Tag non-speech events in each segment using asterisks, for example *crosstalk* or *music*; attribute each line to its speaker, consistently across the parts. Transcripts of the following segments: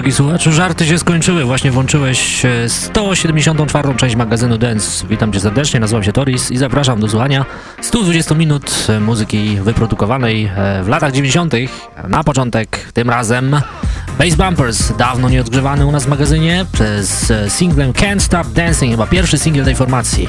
Speaker 1: Drogi słuchaczu, żarty się skończyły. Właśnie włączyłeś 174. E, część magazynu Dance. Witam cię serdecznie, nazywam się Toris i zapraszam do słuchania 120 minut e, muzyki wyprodukowanej e, w latach 90. Na początek tym razem Bass Bumpers, dawno nieodgrzewany u nas w magazynie, z singlem Can't Stop Dancing, chyba pierwszy singiel tej formacji.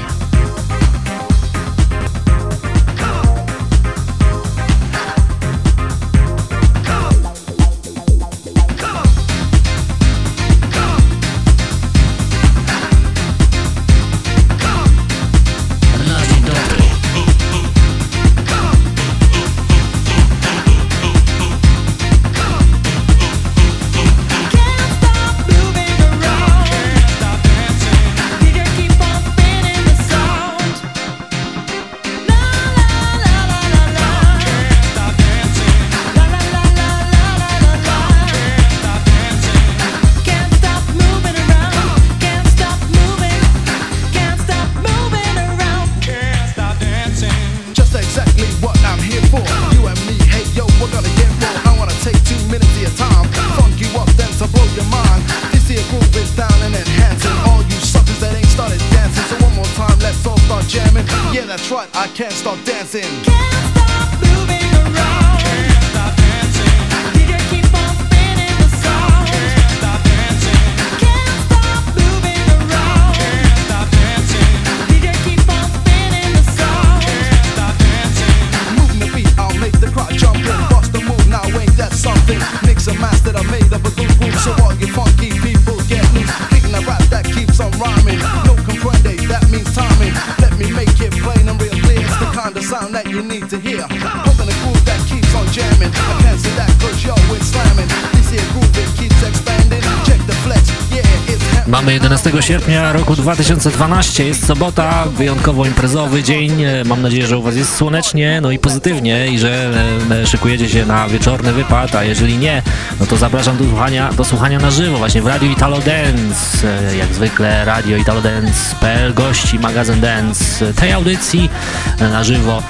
Speaker 1: 11 sierpnia roku 2012, jest sobota, wyjątkowo imprezowy dzień. Mam nadzieję, że u Was jest słonecznie, no i pozytywnie i że e, szykujecie się na wieczorny wypad, a jeżeli nie, no to zapraszam do słuchania, do słuchania na żywo właśnie w Radio Italo Dance. E, jak zwykle Radio Italo Dance.pl gości magazyn Dance tej audycji e, na żywo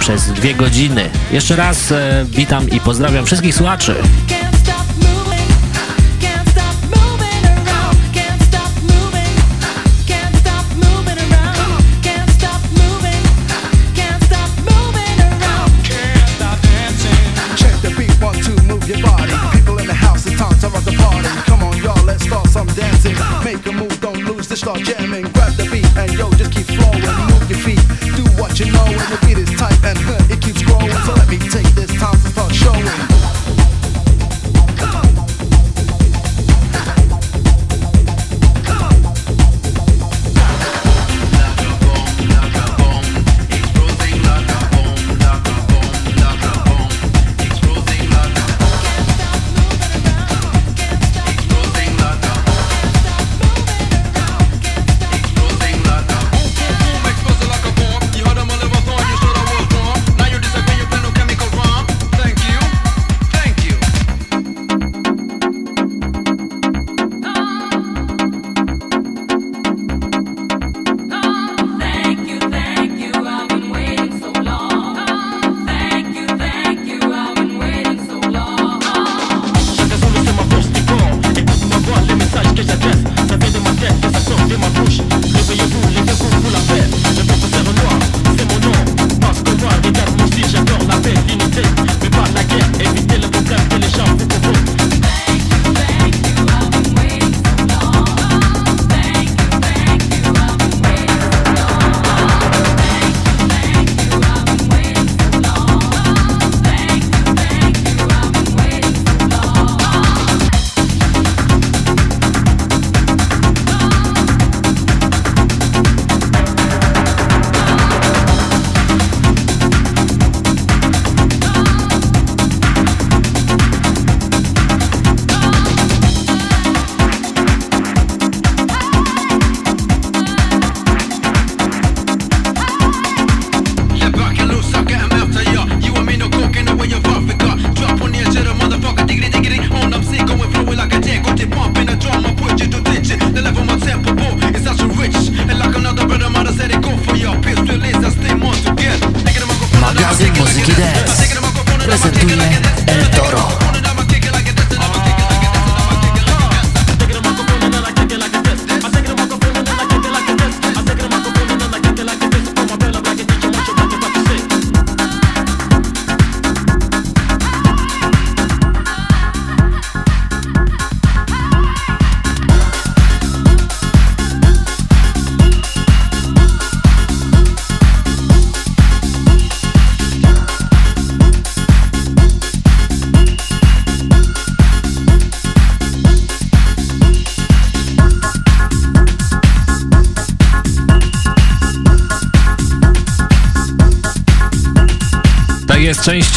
Speaker 1: przez dwie godziny. Jeszcze raz witam i pozdrawiam wszystkich słuchaczy.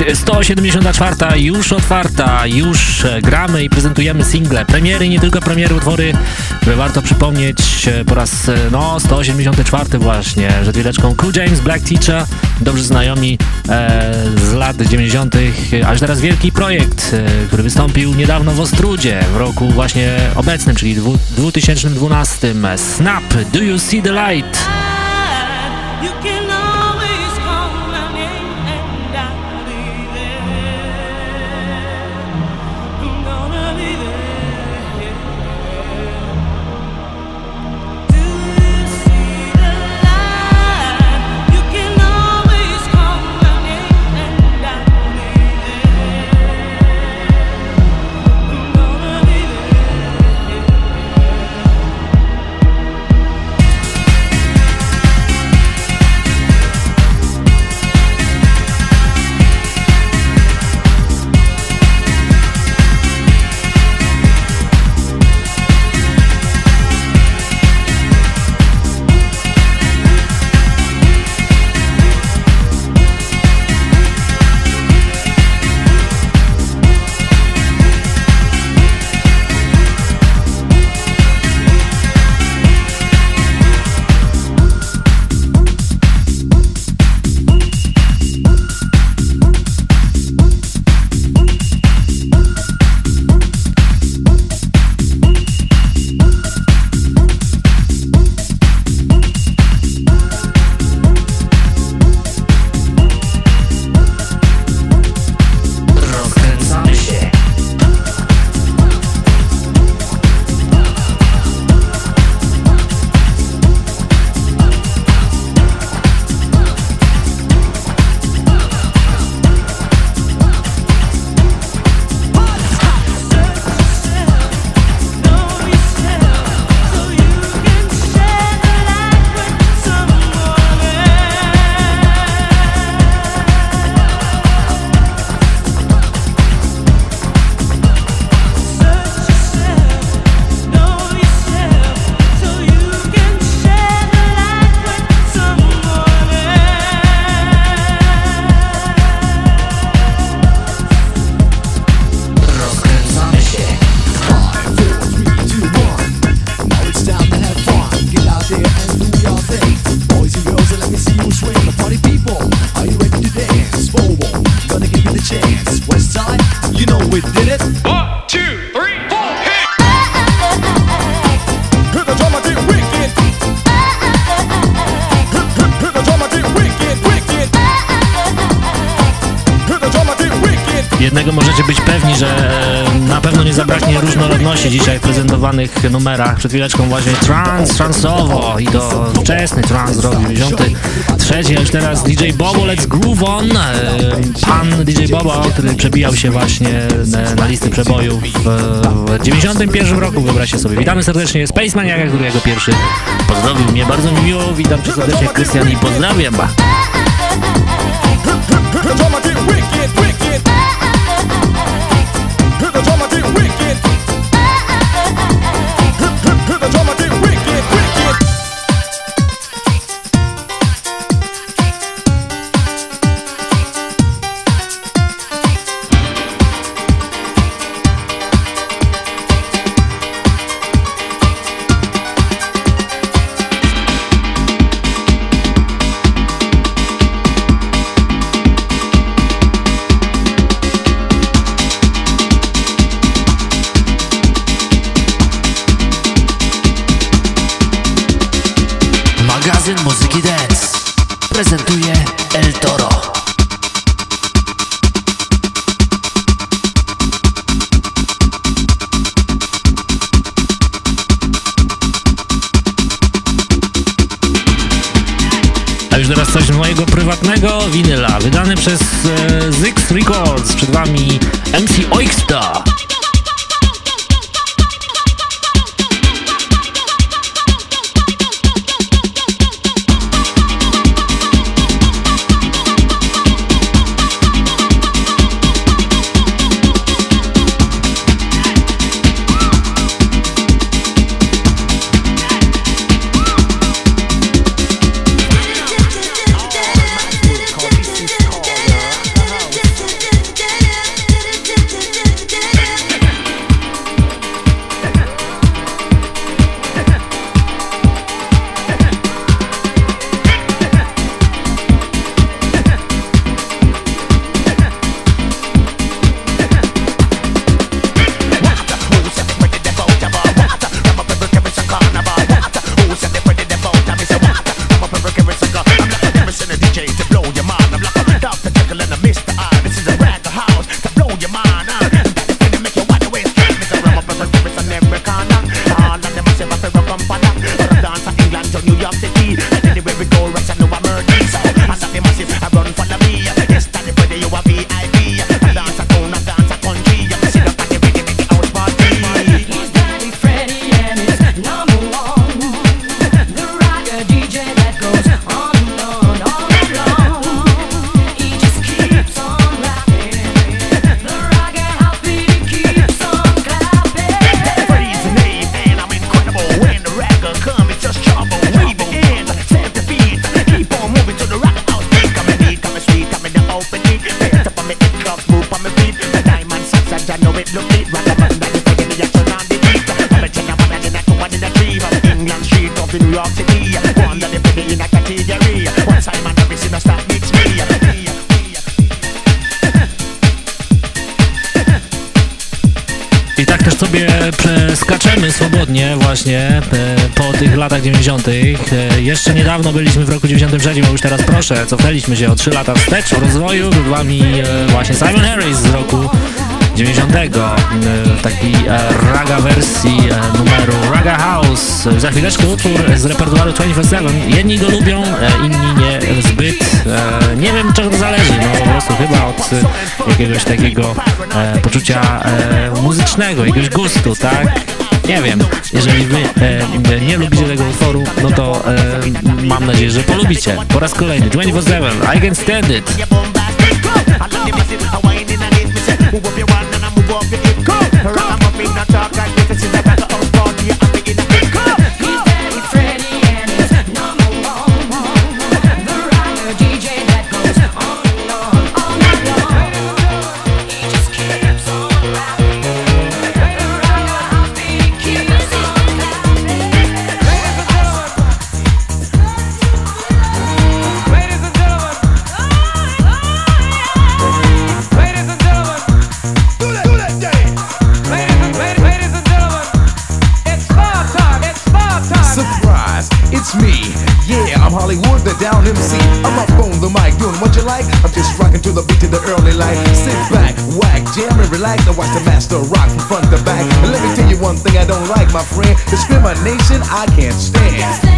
Speaker 1: Część 174, już otwarta, już gramy i prezentujemy single, premiery, nie tylko premiery, utwory, które warto przypomnieć po raz no 184 właśnie, że chwileczką Cool James, Black Teacher, dobrze znajomi e, z lat 90., aż teraz wielki projekt, e, który wystąpił niedawno w Ostrudzie w roku właśnie obecnym, czyli 2012. Snap, Do You See The Light? Przed chwileczką właśnie trans, transowo i to wczesny trans zrobił, 93, a już teraz DJ Bobo, let's groove on. Pan DJ Bobo, który przebijał się właśnie na listy przebojów w 91 roku, wyobraźcie sobie. Witamy serdecznie Spacemaniaka, który jako pierwszy pozdrowił mnie. Bardzo mi miło, witam cię serdecznie Krystian i pozdrawiam. skaczemy 90. E, jeszcze niedawno byliśmy w roku 93, a już teraz proszę, cofnęliśmy się o 3 lata wstecz w rozwoju. Przed wami e, właśnie Simon Harris z roku 90. W takiej raga wersji numeru Raga House. Za chwileczkę utwór z repertuaru 24-7. Jedni go lubią, inni nie zbyt. Nie wiem czego to zależy, no po prostu chyba od jakiegoś takiego poczucia muzycznego, jakiegoś gustu, tak? Nie wiem, jeżeli wy e, nie lubicie tego utworu, no to e, mam nadzieję, że polubicie. Po raz kolejny, 24-7, I Can Stand It.
Speaker 2: Discrimination I can't stand.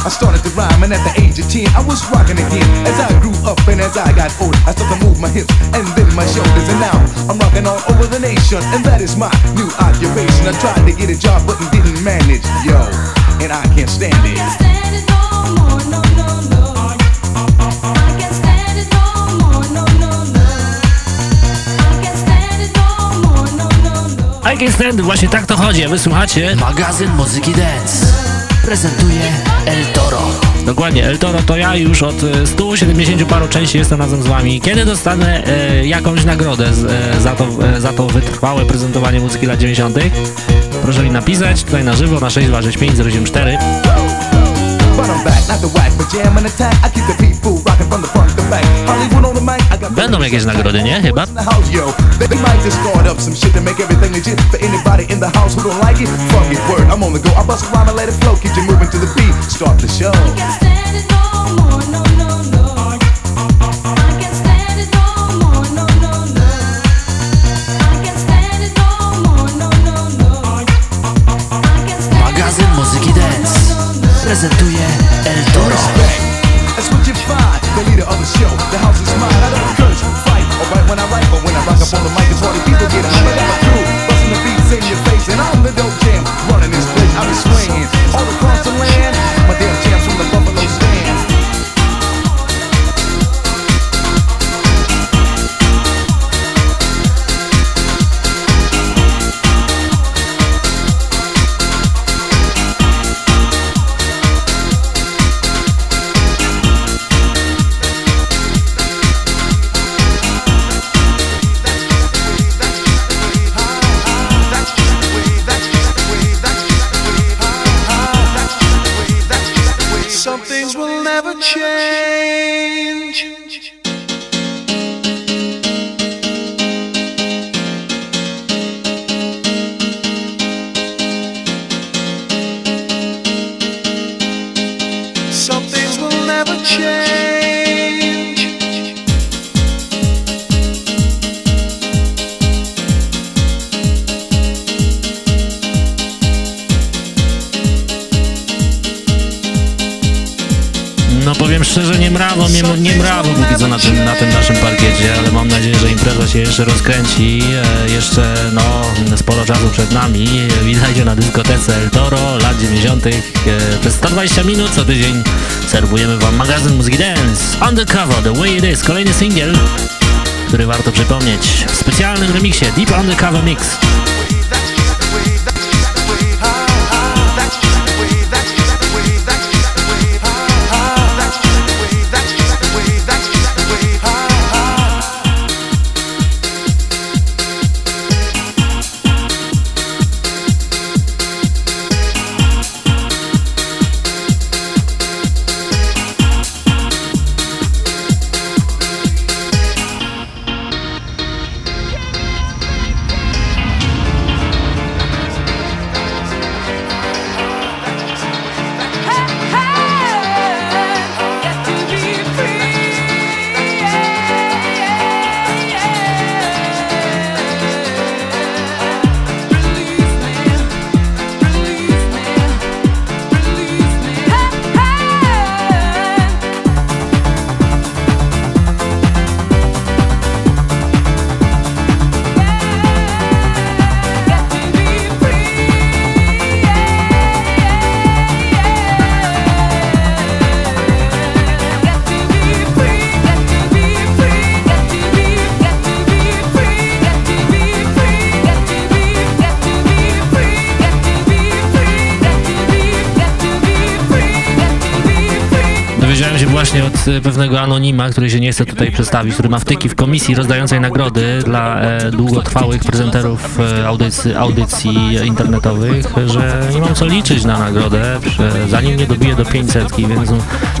Speaker 2: I started to rhyme, and at the age of 10, I was rocking again. As I grew up and as I got older, I started to move my hips and then my shoulders, and now I'm rocking all over the nation, and I tried to get a job, but didn't manage, yo, and I can't stand it.
Speaker 1: I can stand, właśnie tak to chodzi, wysłuchacie magazyn muzyki dance. Prezentuje El Toro. Dokładnie, El Toro to ja już od 170 e, paru części jestem razem z wami. Kiedy dostanę e, jakąś nagrodę z, e, za, to, e, za to wytrwałe prezentowanie muzyki lat 90. Proszę mi napisać tutaj na żywo na 6265084. back, not the whack, but jam and attack. I keep the people rocking from the front to back. Hollywood on the mic, I got Będą jakieś nagrody, nie? Chyba. They might just start up some shit to make everything legit for anybody in the house who don't like it. Fuck it, word, I'm on the go. I bust a rhyme and let it flow. Keep you moving to the beat. Start the show. Prezentuje the dope czasu przed nami. Witajcie na dyskotece El Toro lat 90. E, przez 120 minut co tydzień serwujemy wam magazyn muzyki dance Undercover, The Way It Is, kolejny singiel, który warto przypomnieć w specjalnym remiksie Deep Undercover Mix. Pewnego anonima, który się nie chce tutaj przedstawić, który ma wtyki w komisji rozdającej nagrody dla e, długotrwałych prezenterów e, audycji, audycji internetowych, że nie mam co liczyć na nagrodę, zanim nie dobiję do 500, więc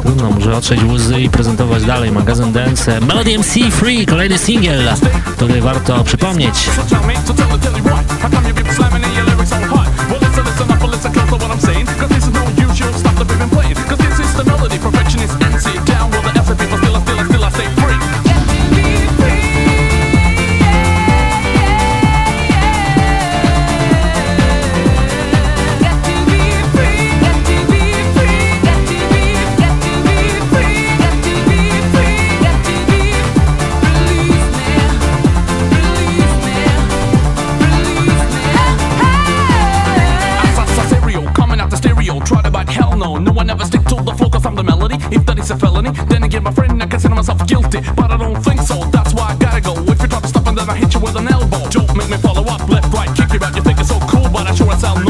Speaker 1: trudno, muszę otrzeć łzy i prezentować dalej magazyn Dance. Melody MC Free, kolejny singiel, który warto przypomnieć. 50, but I don't think so. That's why I gotta go.
Speaker 3: If you try to stop and then I hit you
Speaker 1: with an elbow. Don't make me follow up, left, right, kick you out. You think it's so cool, but I sure as hell know.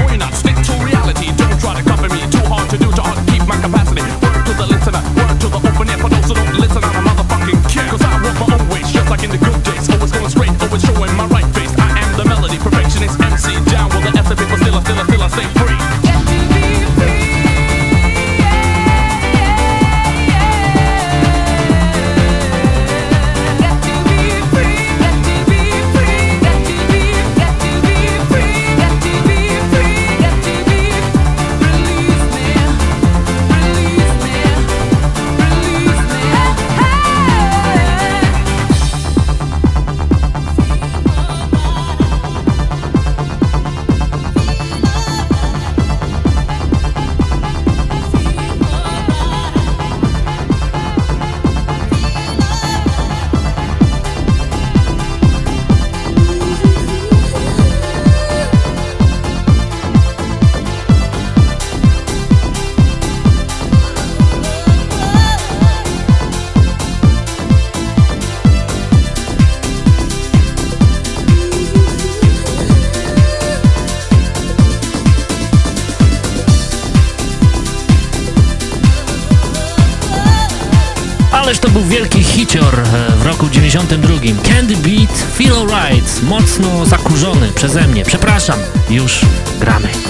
Speaker 1: Candy Beat Feel Alright, mocno zakurzony przeze mnie. Przepraszam, już gramy.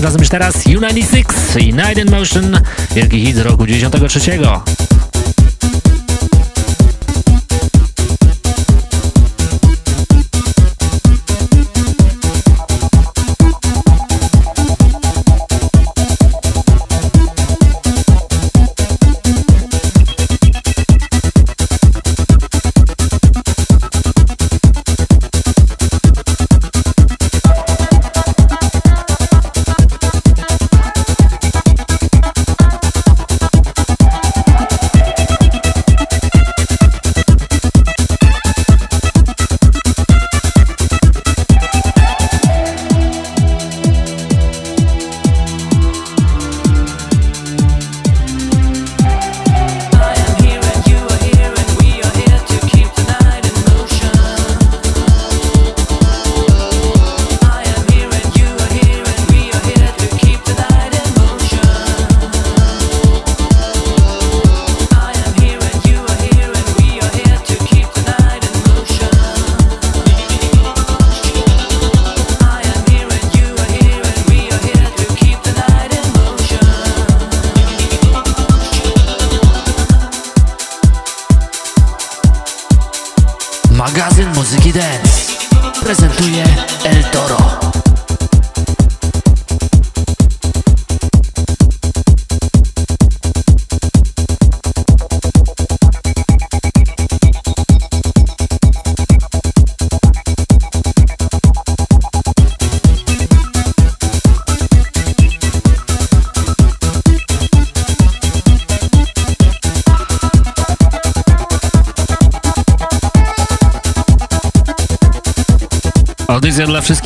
Speaker 1: Razem już teraz U96 i Night in Motion, wielki hit z roku 93.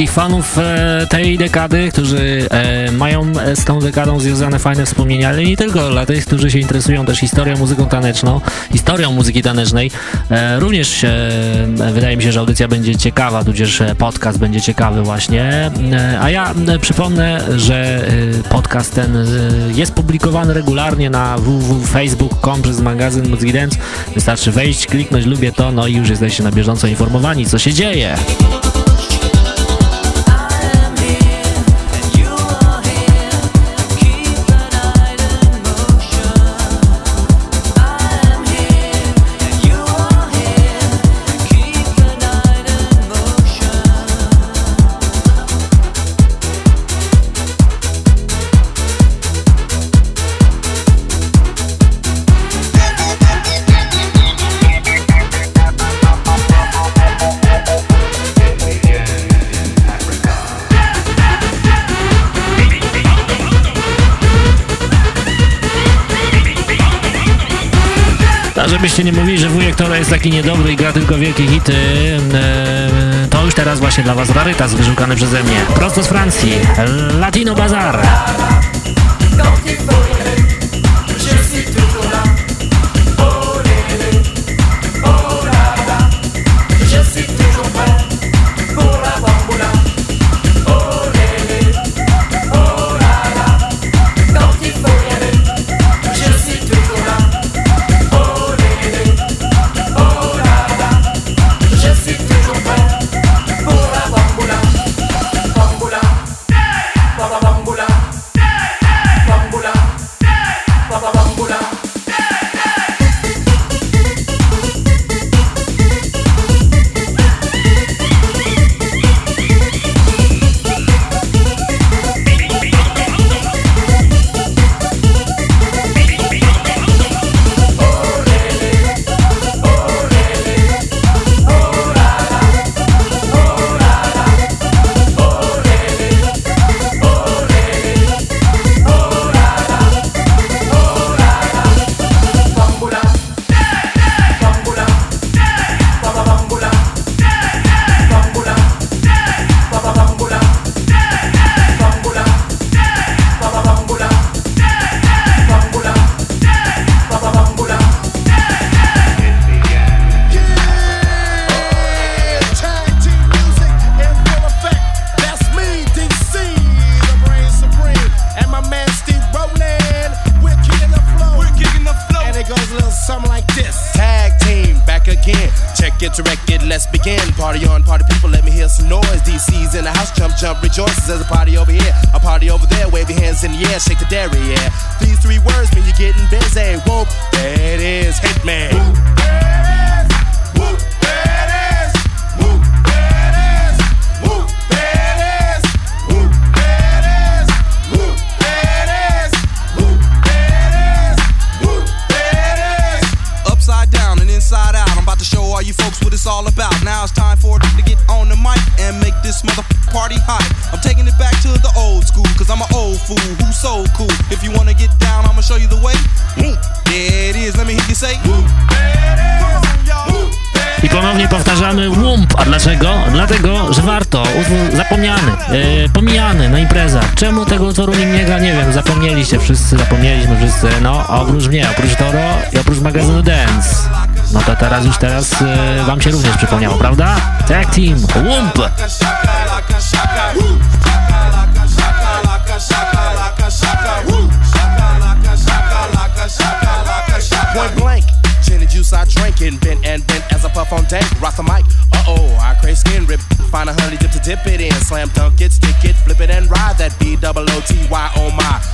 Speaker 1: wszystkich fanów e, tej dekady, którzy e, mają z tą dekadą związane fajne wspomnienia, ale nie tylko dla tych, którzy się interesują też historią muzyką taneczną, historią muzyki tanecznej. E, również e, wydaje mi się, że audycja będzie ciekawa, tudzież podcast będzie ciekawy właśnie. E, a ja e, przypomnę, że podcast ten jest publikowany regularnie na www.facebook.com przez magazyn Muzyki Dance. Wystarczy wejść, kliknąć lubię to, no i już jesteście na bieżąco informowani, co się dzieje. Żebyście nie mówili, że wujek Tora jest taki niedobry i gra tylko wielkie hity, to już teraz właśnie dla was rarytas wyszukany przeze mnie. Prosto z Francji, Latino Bazar. Oprócz mnie, oprócz Toro i oprócz magazynu Dance. No to teraz już teraz e, wam się również przypomniało, prawda? Tag Team, WUMP.
Speaker 4: Point blank, gin juice I drink and bent and bent as I puff on dank. Rock the mic, uh oh, I crave skin rip. Find a honey dip to dip it in. Slam dunk it, stick it, flip it and ride that B double O T Y oh my.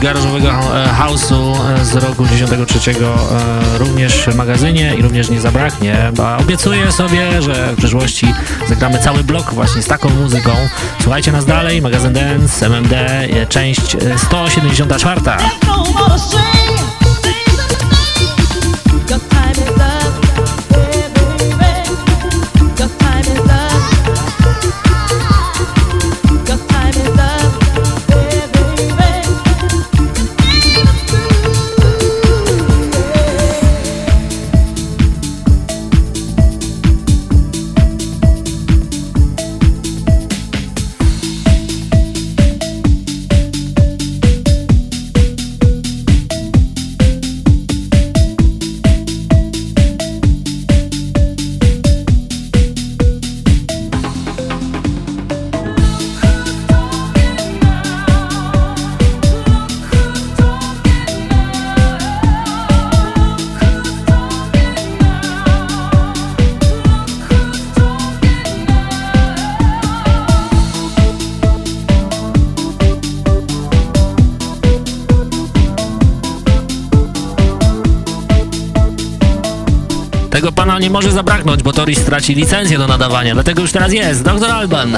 Speaker 1: Garażowego e, house'u e, z roku 93 e, również w magazynie i również nie zabraknie, obiecuję sobie, że w przyszłości zagramy cały blok właśnie z taką muzyką. Słuchajcie nas dalej, magazyn Dance, MMD, część 174. może zabraknąć, bo Toris straci licencję do nadawania, dlatego już teraz jest Dr. Alban.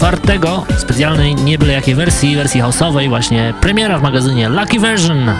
Speaker 4: 94. Specjalnej nie byle jakiej wersji, wersji house'owej, właśnie premiera w magazynie Lucky Version.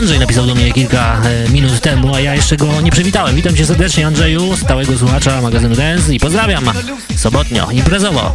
Speaker 4: Andrzej napisał do mnie kilka e, minut temu, a ja jeszcze go nie przywitałem. Witam cię serdecznie Andrzeju, stałego słuchacza magazynu Dance i pozdrawiam sobotnio, imprezowo.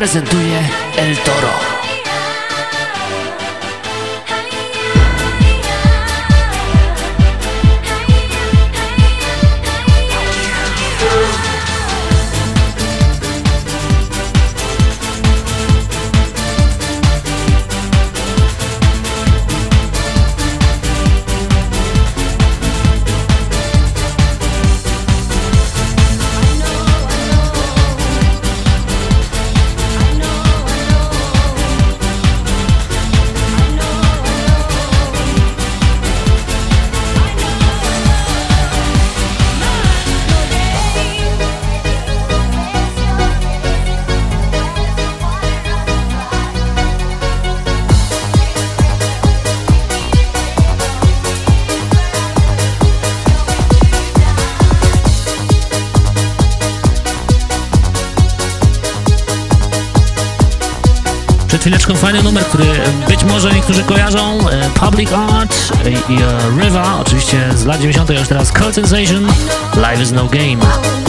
Speaker 1: prezentuje El Toro. Chwileczką fajny numer, który być może niektórzy kojarzą. E, Public Art i e, Riva, oczywiście z lat 90. już teraz Cult Sensation, Live is no game.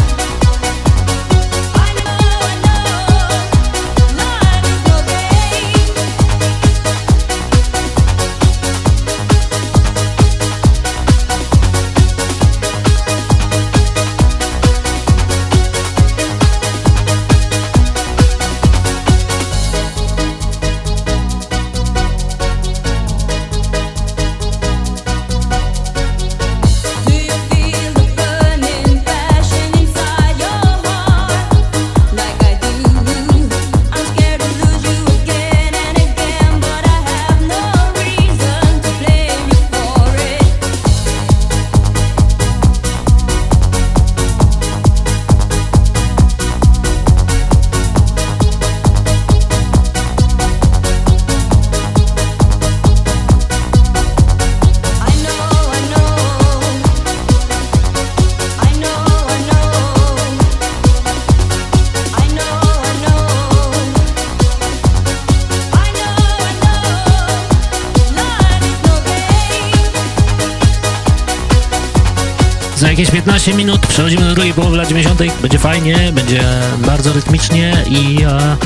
Speaker 1: Drugiej połowy lat 90. Będzie fajnie, będzie bardzo rytmicznie i e,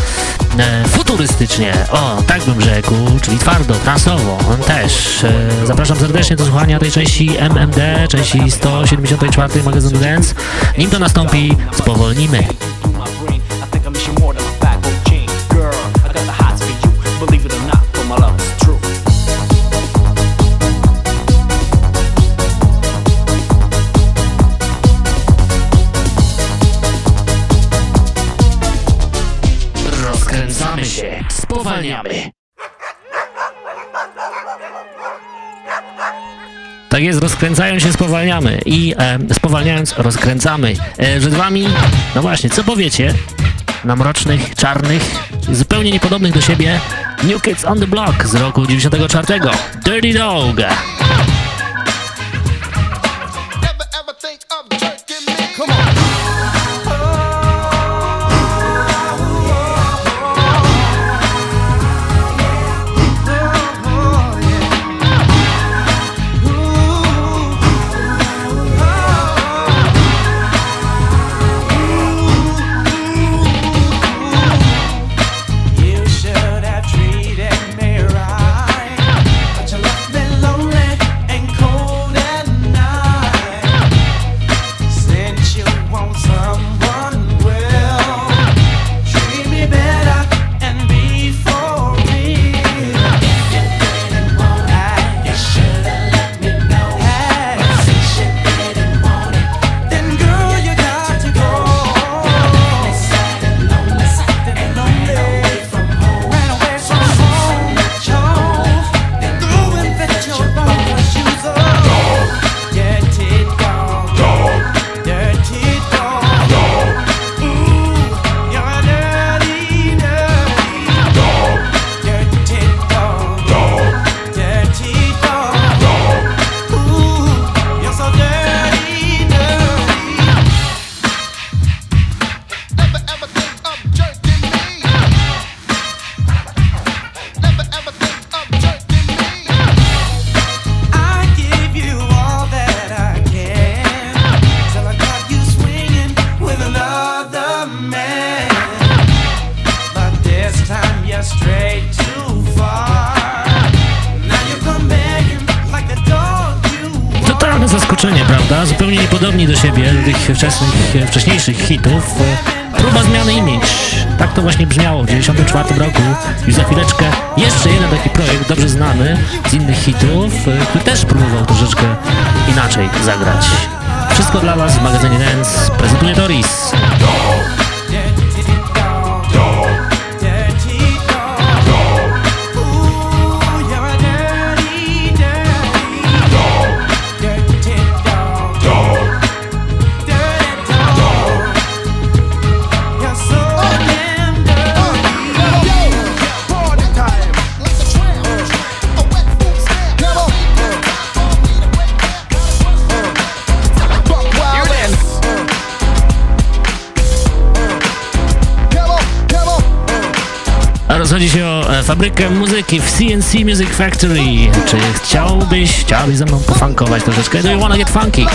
Speaker 1: e, futurystycznie. O, tak bym rzekł, czyli twardo, transowo też. E, zapraszam serdecznie do słuchania tej części MMD, części 174 magazynu Dance. Nim to nastąpi, spowolnimy. Spowalniamy. Tak jest, rozkręcają się, spowalniamy i e, spowalniając, rozkręcamy. E, przed wami, no właśnie, co powiecie na mrocznych, czarnych, zupełnie niepodobnych do siebie New Kids on the Block z roku 94. Dirty Dog.
Speaker 4: Tych wczesnych, wcześniejszych hitów. Próba zmiany image. Tak to właśnie brzmiało w 1994 roku. Już za chwileczkę jeszcze jeden taki projekt, dobrze znany z innych hitów, który też próbował troszeczkę inaczej zagrać. Wszystko dla Was w magazynie Dance prezentuje Doris. Rozchodzi się o e, fabrykę muzyki w CNC Music Factory. Czy chciałbyś, chciałabyś ze mną pofankować troszeczkę? Do you wanna get funky?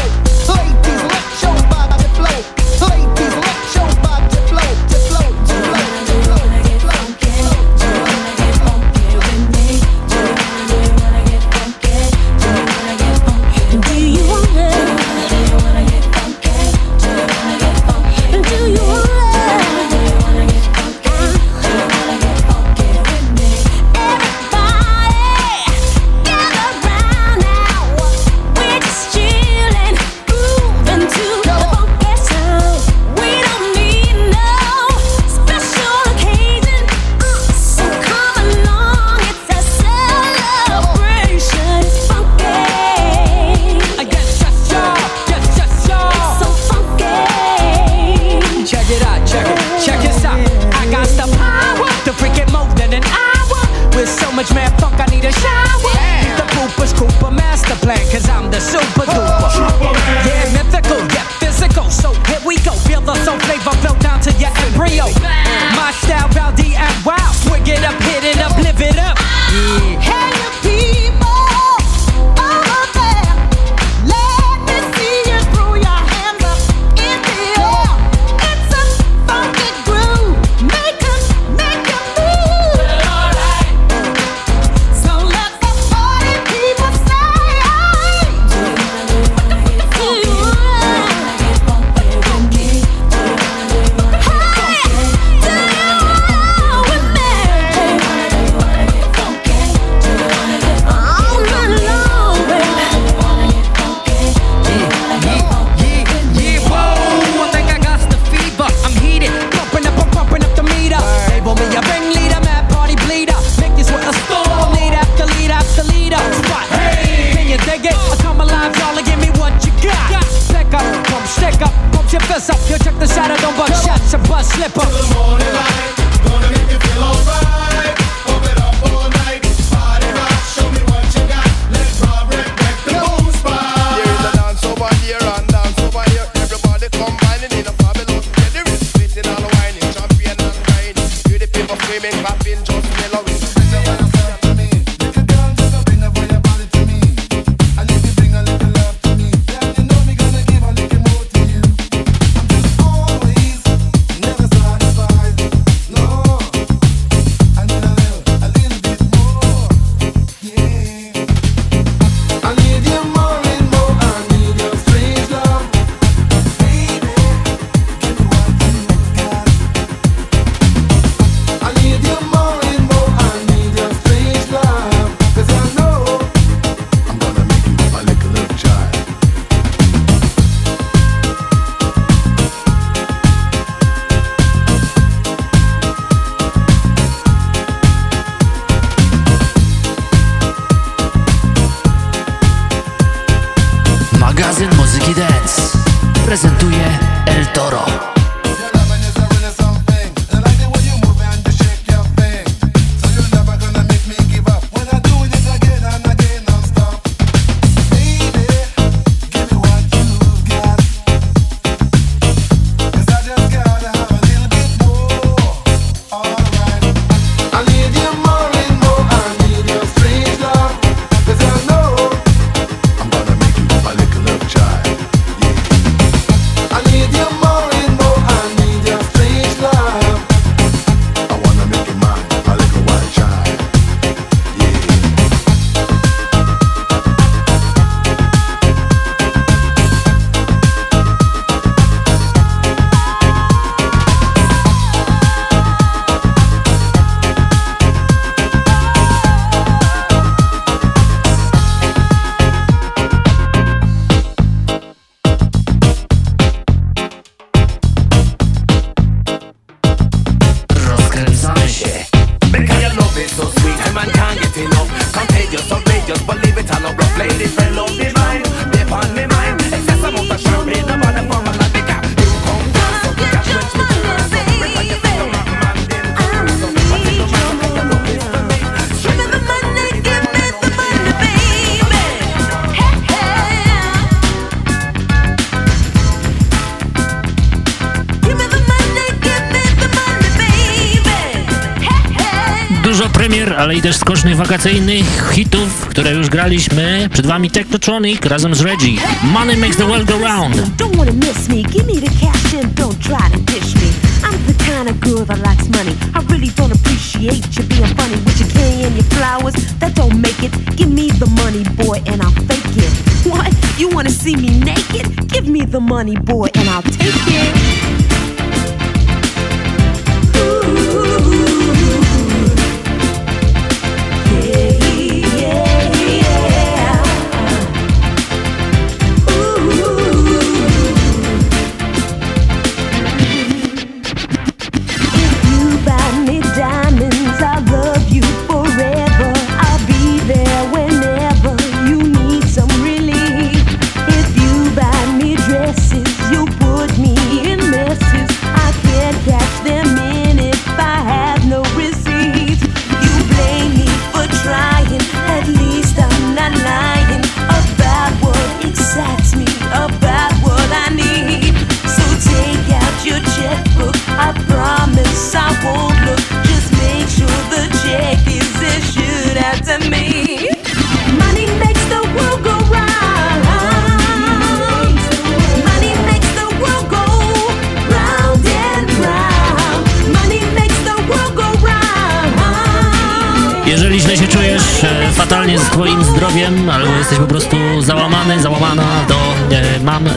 Speaker 4: Graliśmy. Przed wami Technotronic razem z Reggie. Money makes the world go round. Don't wanna miss me, give me the cash and don't try to dish me. I'm the kind of girl that likes money. I really don't appreciate you being funny with your candy and your flowers. That don't make it. Give me the money, boy, and I'll fake it. *laughs* What? You wanna see me naked? Give me the money, boy, and I'll take it.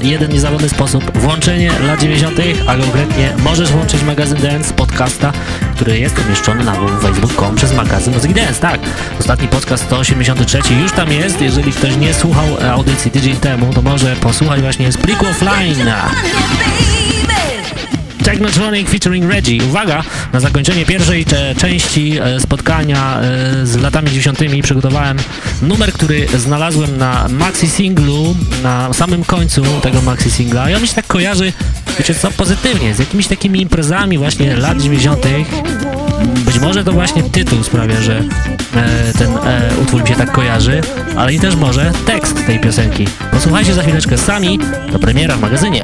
Speaker 4: Jeden niezawodny sposób. Włączenie lat 90., a konkretnie możesz włączyć magazyn Dance podcasta, który jest umieszczony na www.facebook.com przez magazyn Muzyki Dance, tak. Ostatni podcast 183 już tam jest. Jeżeli ktoś nie słuchał audycji tydzień temu, to może posłuchać właśnie z pliku offline. Technotronic featuring Reggie. Uwaga, na zakończenie pierwszej części e, spotkania e, z latami 90. przygotowałem numer, który znalazłem na maxi singlu, na samym końcu tego maxi singla i on mi się tak kojarzy, wiecie co, pozytywnie, z jakimiś takimi imprezami właśnie lat 90. Być może to właśnie tytuł sprawia, że e, ten e, utwór mi się tak kojarzy, ale i też może tekst tej piosenki. Posłuchajcie za chwileczkę sami, to premiera w magazynie.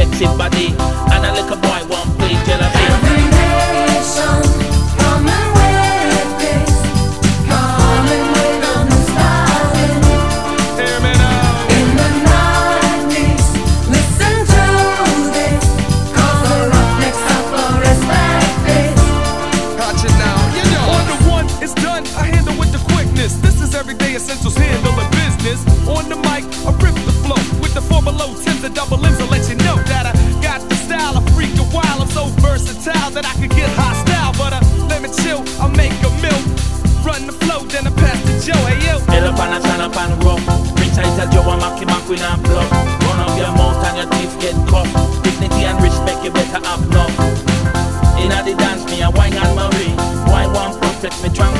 Speaker 4: sexy body and a little boy Ella a sana pan rough. Rich I tell you I'm a
Speaker 5: Kim and Queen and bluff. Run up your mouth and your teeth get cuffed. Dignity and respect you better have enough. Inna
Speaker 4: the dance me a wine and Marie. Wine one perfect me drunk.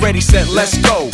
Speaker 6: Ready, set, let's go.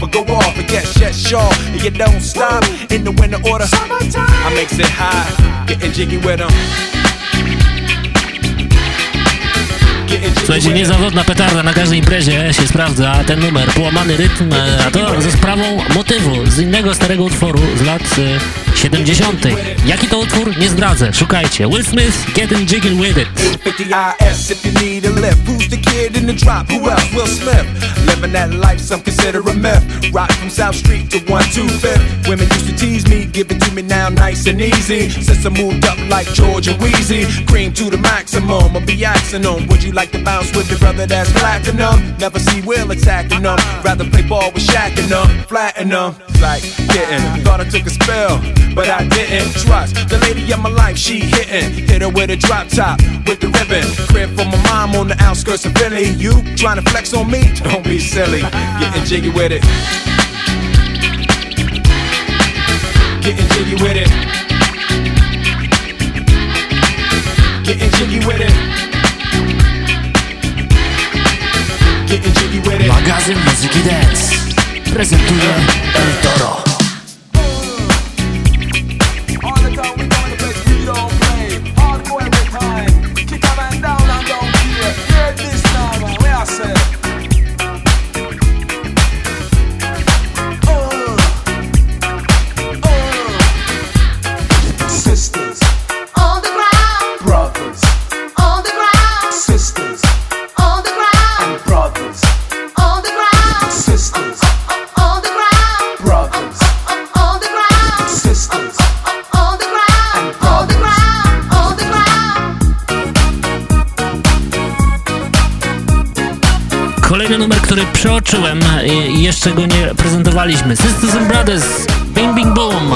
Speaker 6: but go off and you don't stop in the winter order. I makes it high, getting jiggy with them.
Speaker 1: Słuchajcie, niezawodna petarda na każdej imprezie się sprawdza, ten numer, połamany rytm, e, a to ze sprawą motywu z innego starego utworu z lat 70. E, Jaki to utwór? Nie zdradzę, szukajcie. Will Smith, Getting Jiggy With It. 50 IS if you need a lift. Who's the kid in the drop? Who else? Will Smith. Living that life, some consider a myth. Rock from South Street to 125th. Women used to tease me, give it to me now nice and easy. Since I moved up like George and Wheezy, cream to the maximum. I'll be asking them, would you like to bounce? with your brother that's platinum. Never see Will attacking them. Rather play ball with Shaq and them, flatten them. Like getting, thought I took a spell, but I didn't. Trust the lady of my life, she hitting. Hit her with a drop top with the ribbon. Crib for my mom on the outskirts of Philly. You trying to flex on me? Don't be silly. Getting jiggy with it. Getting jiggy with it. Getting jiggy with it. Magazyn Muzyki Dance prezentuje El Toro. Który przeoczyłem i jeszcze go nie prezentowaliśmy. Sisters and Brothers, Bing Bing Boom.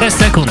Speaker 4: Parę sekund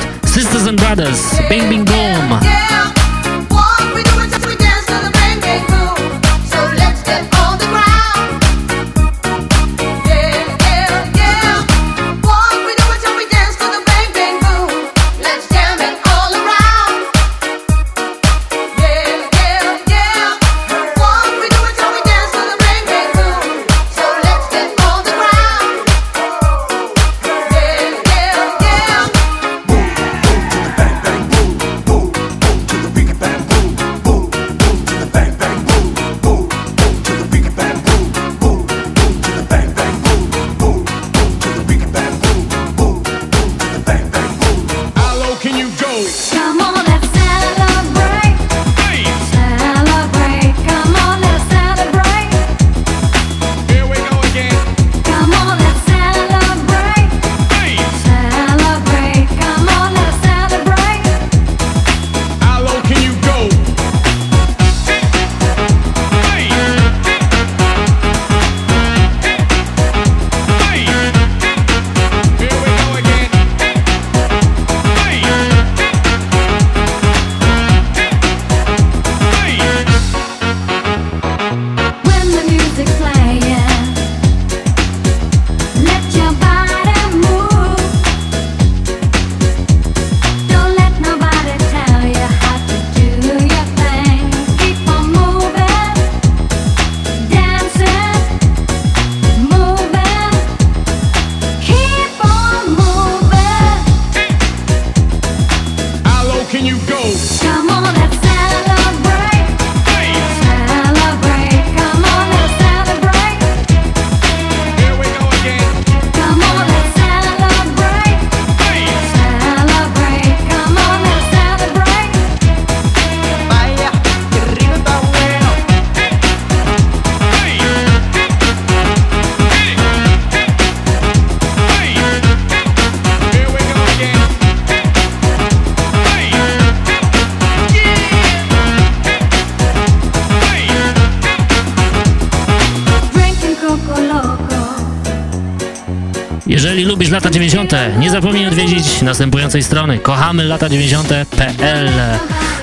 Speaker 4: 90. Nie zapomnij odwiedzić następującej strony kochamy lata 90.pl.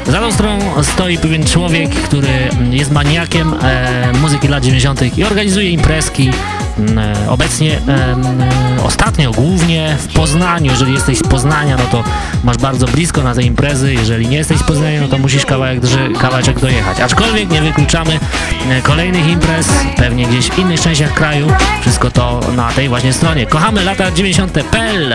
Speaker 4: Za tą stroną stoi pewien człowiek, który jest maniakiem e, muzyki lat 90. i organizuje imprezki. E, obecnie, ostatnio głównie w Poznaniu. Jeżeli jesteś z Poznania, no to masz bardzo blisko na te imprezy. Jeżeli nie jesteś z Poznania, no to musisz kawałek, kawałeczek dojechać. Aczkolwiek nie wykluczamy e, kolejnych imprez, pewnie gdzieś w innych częściach kraju. Wszystko to na tej właśnie stronie. Kochamy lata 90.pl.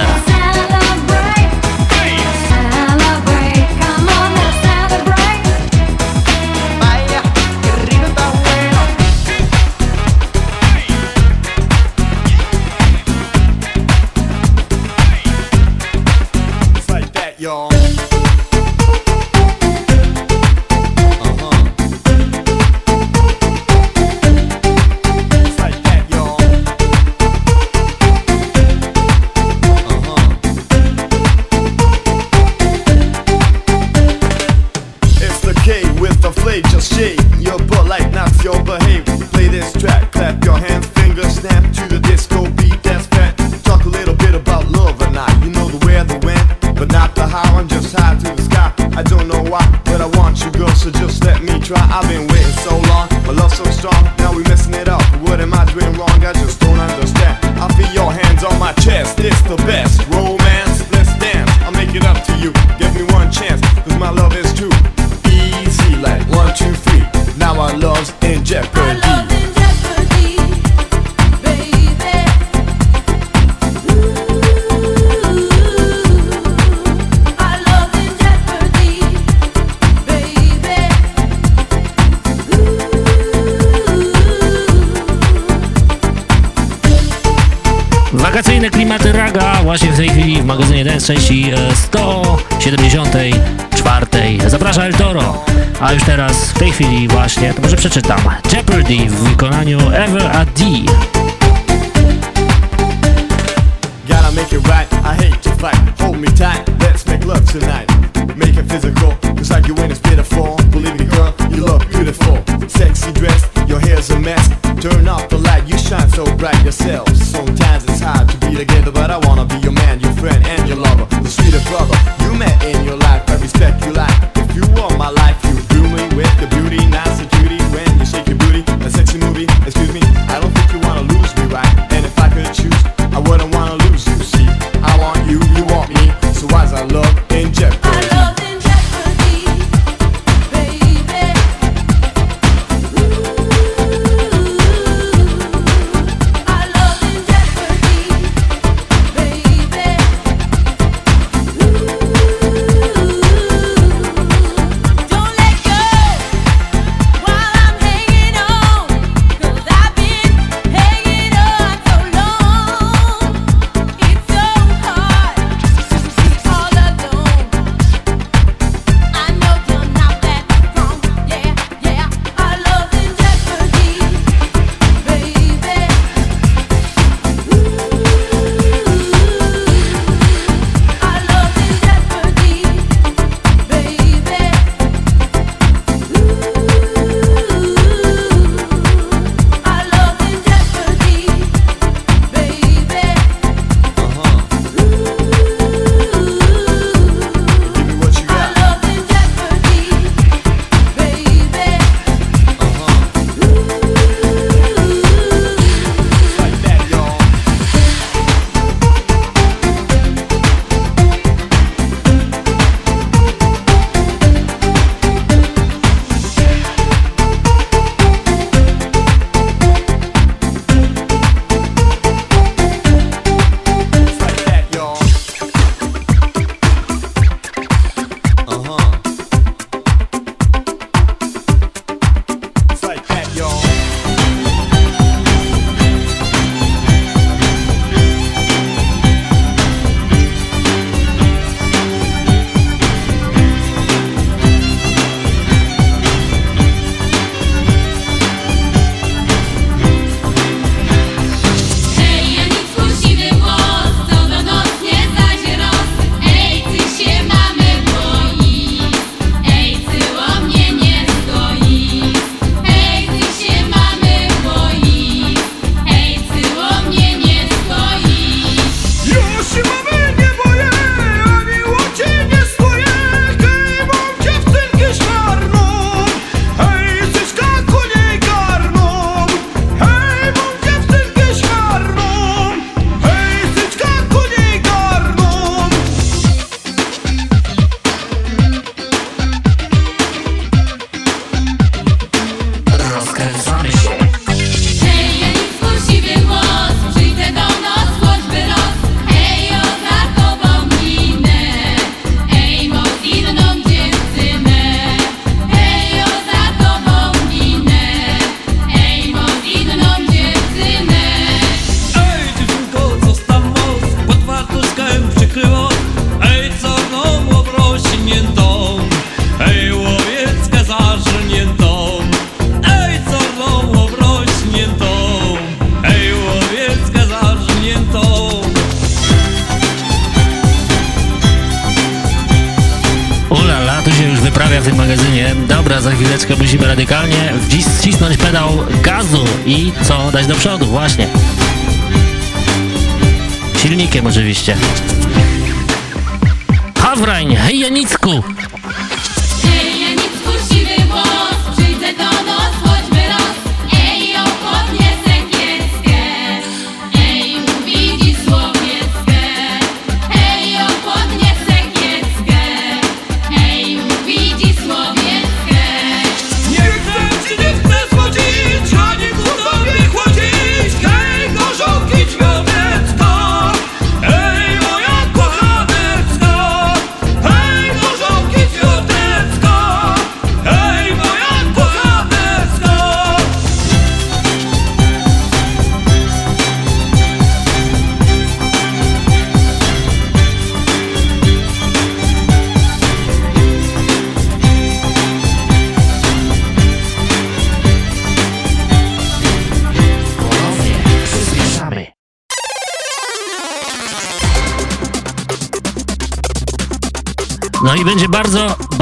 Speaker 4: części 174. E, Zaprasza El Toro. A już teraz, w tej chwili właśnie, to może przeczytam. Jeopardy w wykonaniu Ever a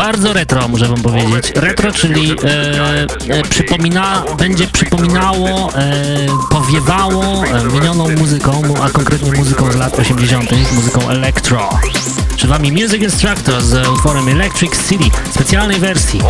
Speaker 1: bardzo, retro, muszę wam powiedzieć. Retro, czyli e, e, przypomina, będzie przypominało, e, powiewało e, minioną muzyką, mu- a konkretnie muzyką z lat 80., muzyką electro. Przed wami Music Instructor z utworem Electric City, specjalnej wersji.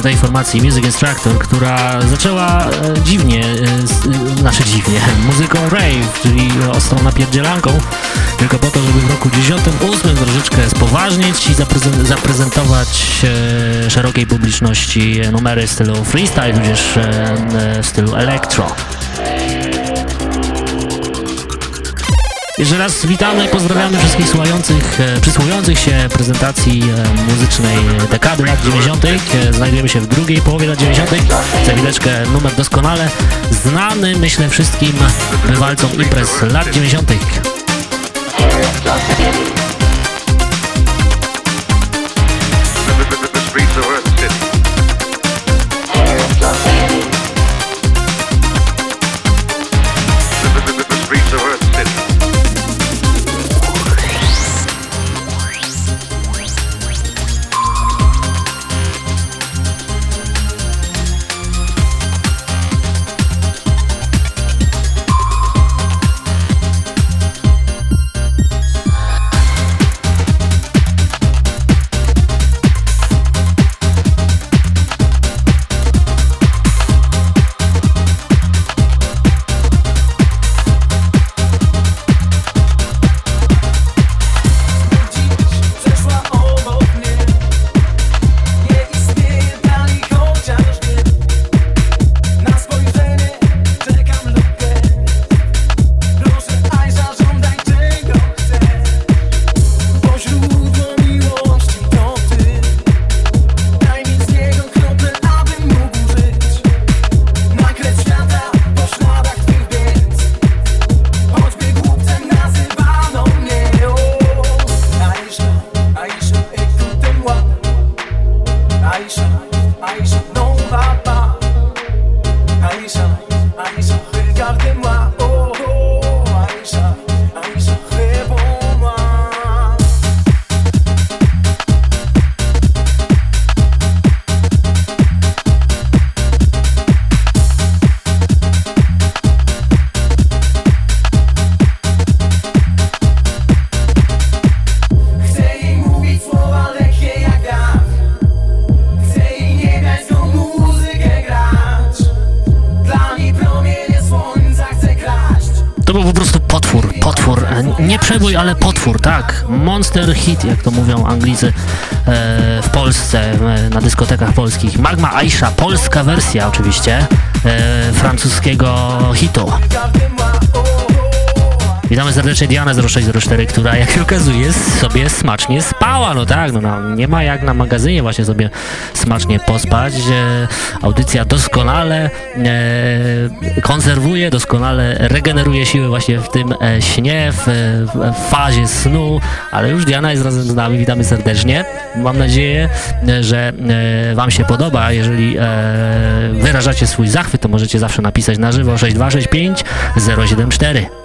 Speaker 1: Graliśmy właśnie tej formacji Music Instructor, która zaczęła e, dziwnie, e, e, znaczy dziwnie, *laughs* muzyką rave, czyli ostrą napierdzielanką, tylko po to, żeby w roku 98 troszeczkę spoważnić i zaprezen- zaprezentować e, szerokiej publiczności numery w stylu freestyle, tudzież e, e, w stylu electro. Jeszcze raz witamy i pozdrawiamy wszystkich słuchających, e, przysłuchujących się prezentacji e, muzycznej dekady lat 90. E, Znajdujemy się w drugiej połowie lat 90. Za chwileczkę numer doskonale znany, myślę, wszystkim bywalcom imprez lat 90. Monster hit, jak to mówią Anglicy e, w Polsce, e, na dyskotekach polskich. Magma Aisha, polska wersja oczywiście e, francuskiego hitu. Witamy serdecznie Dianę 0604, która jak się okazuje sobie smacznie spała. No tak, no, no nie ma jak na magazynie właśnie sobie smacznie pospać. E, audycja doskonale e, konserwuje, doskonale regeneruje siły właśnie w tym e, śnie, w, w fazie snu, ale już Diana jest razem z nami, witamy serdecznie. Mam nadzieję, e, że e, Wam się podoba. Jeżeli e, wyrażacie swój zachwyt, to możecie zawsze napisać na żywo 6265 074.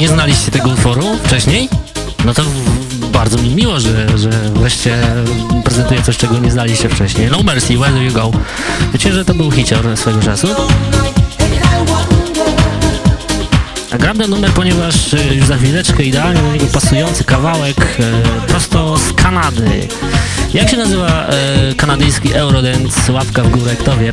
Speaker 1: nie znaliście tego utworu wcześniej? No to bardzo mi miło, że, że wreszcie prezentuję coś, czego nie znaliście wcześniej. No Mercy, Where Do You Go? Wiecie, że to był hicior swego czasu? A gram ten numer, ponieważ e, już za chwileczkę do niego pasujący kawałek e, prosto z Kanady. Jak się nazywa e, kanadyjski Eurodance? Łapka w górę, kto wie?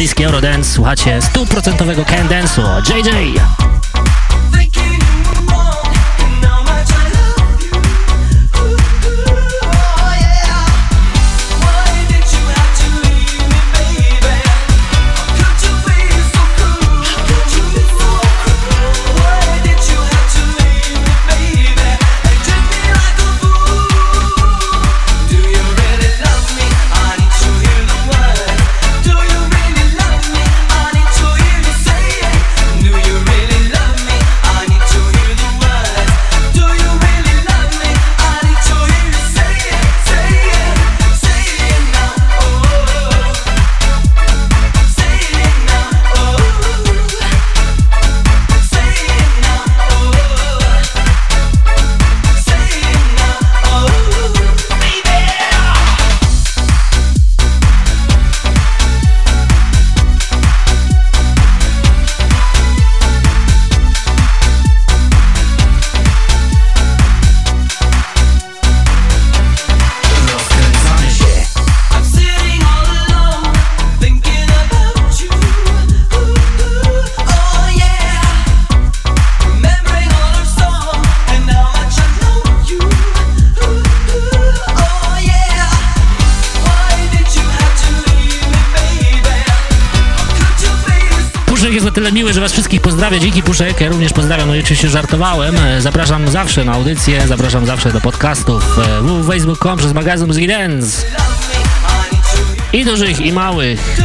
Speaker 1: Kanadyjski Eurodance. Słuchacie stuprocentowego Can Dance'u. JJ.
Speaker 7: Pozdrawia. Dzięki Puszek, ja również pozdrawiam, no i oczywiście żartowałem. E, Zapraszam zawsze na audycję, zapraszam zawsze do podcastów e, www.facebook.com przez magazyn Muzyki. I dużych, i małych.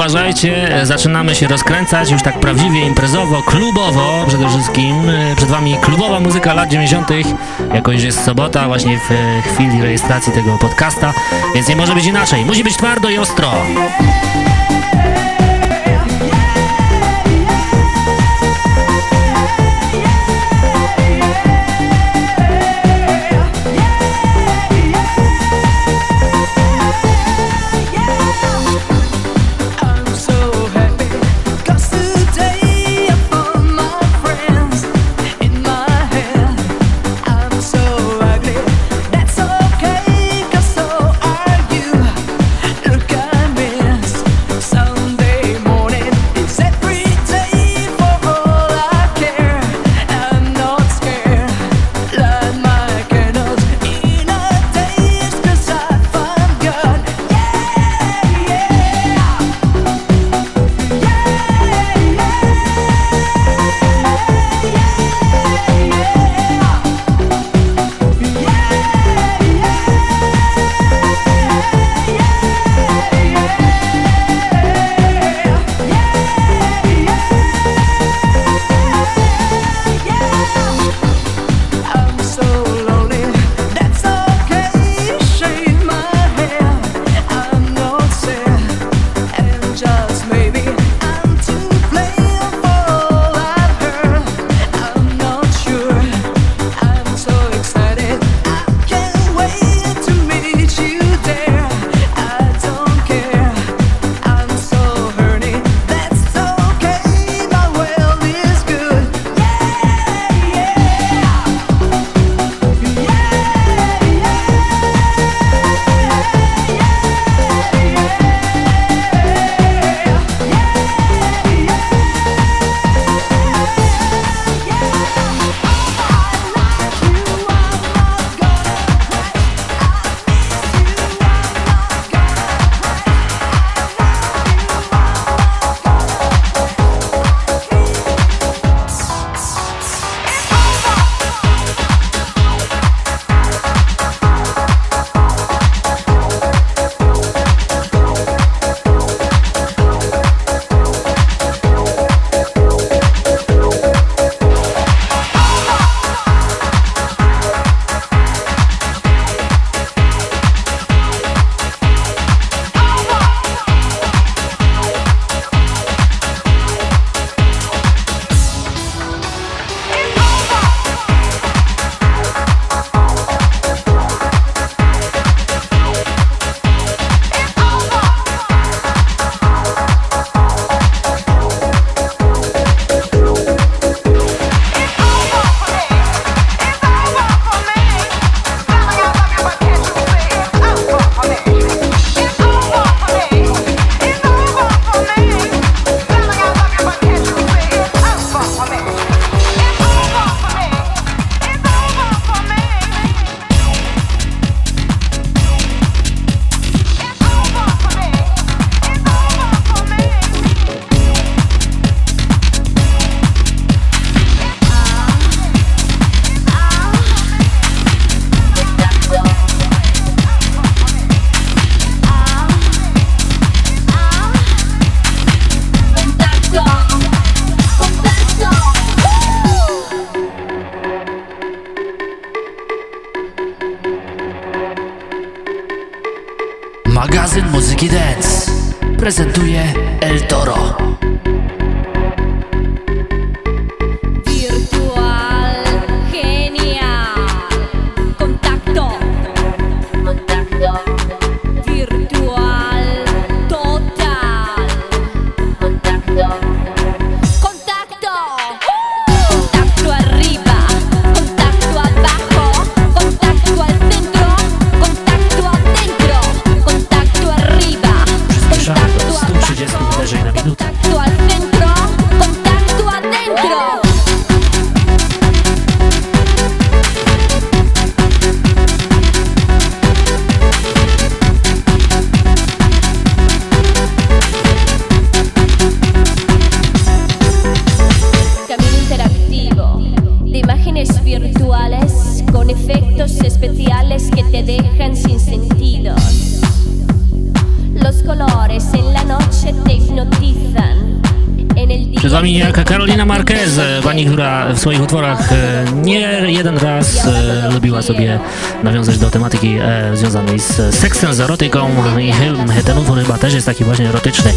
Speaker 7: Uważajcie, zaczynamy się rozkręcać już tak prawdziwie imprezowo, klubowo przede wszystkim. E, Przed wami klubowa muzyka lat 90. Jakoś jest sobota właśnie w e, chwili rejestracji tego podcasta, więc nie może być inaczej. Musi być twardo i ostro.
Speaker 1: Też jest taki właśnie erotyczny.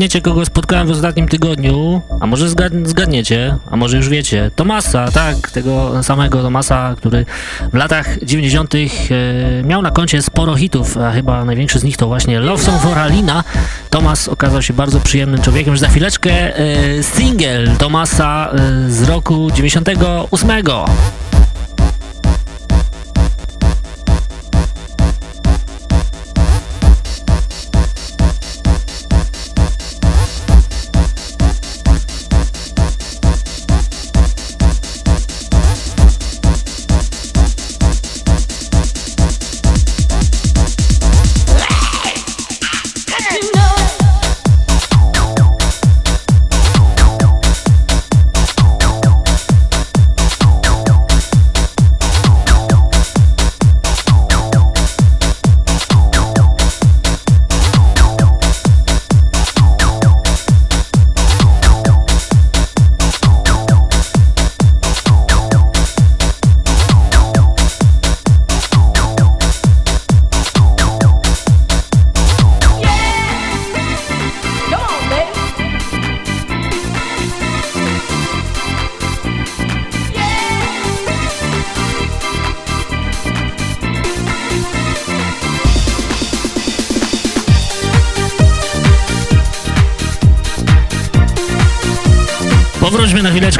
Speaker 1: Zgadniecie, kogo spotkałem w ostatnim tygodniu, a może zgad- zgadniecie, a może już wiecie. Tomasa, tak, tego samego Tomasa, który w latach 90. E, miał na koncie sporo hitów, a chyba największy z nich to właśnie Love Song for Alina. Tomas okazał się bardzo przyjemnym człowiekiem. Już za chwileczkę e, single Tomasa e, z roku 98.